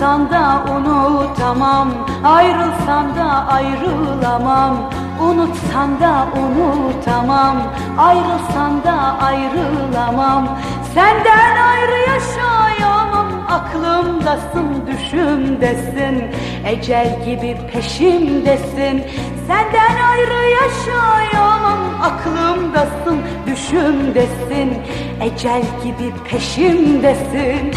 Unutsan da unutamam. Ayrılsan da ayrılamam. Unutsan da unutamam. Ayrılsan da ayrılamam. Senden ayrı yaşayamam. Aklımdasın düşümdesin. Ecel gibi peşimdesin. Senden ayrı yaşayamam. Aklımdasın düşümdesin. Ecel gibi peşimdesin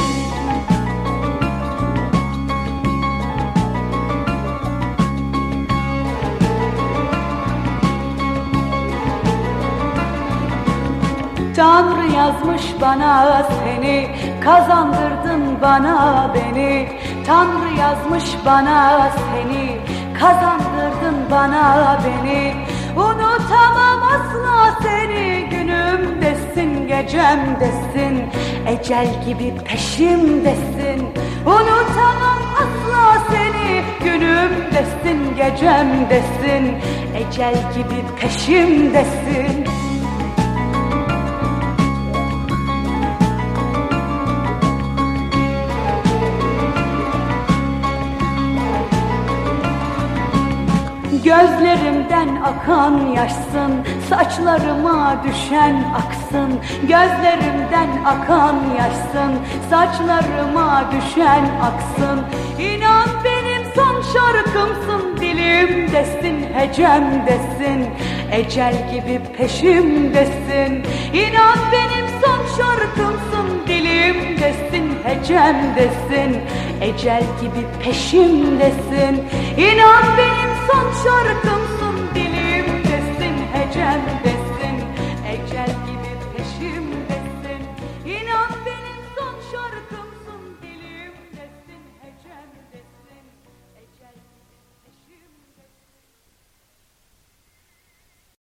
Tanrı yazmış bana seni Kazandırdın bana beni. Tanrı yazmış bana seni Kazandırdın bana beni. Unutamam asla seni Günümdesin gecemdesin. Ecel gibi peşimdesin. Unutamam asla seni Günümdesin gecemdesin. Ecel gibi peşimdesin Gözlerimden akan yaşsın Saçlarıma düşen aksın. Gözlerimden akan yaşsın Saçlarıma düşen aksın. İnan benim son şarkımsın Dilimdesin, hecemdesin. Ecel gibi peşimdesin. İnan benim son şarkımsın Dilimdesin, hecemdesin. Ecel gibi peşimdesin. İnan benim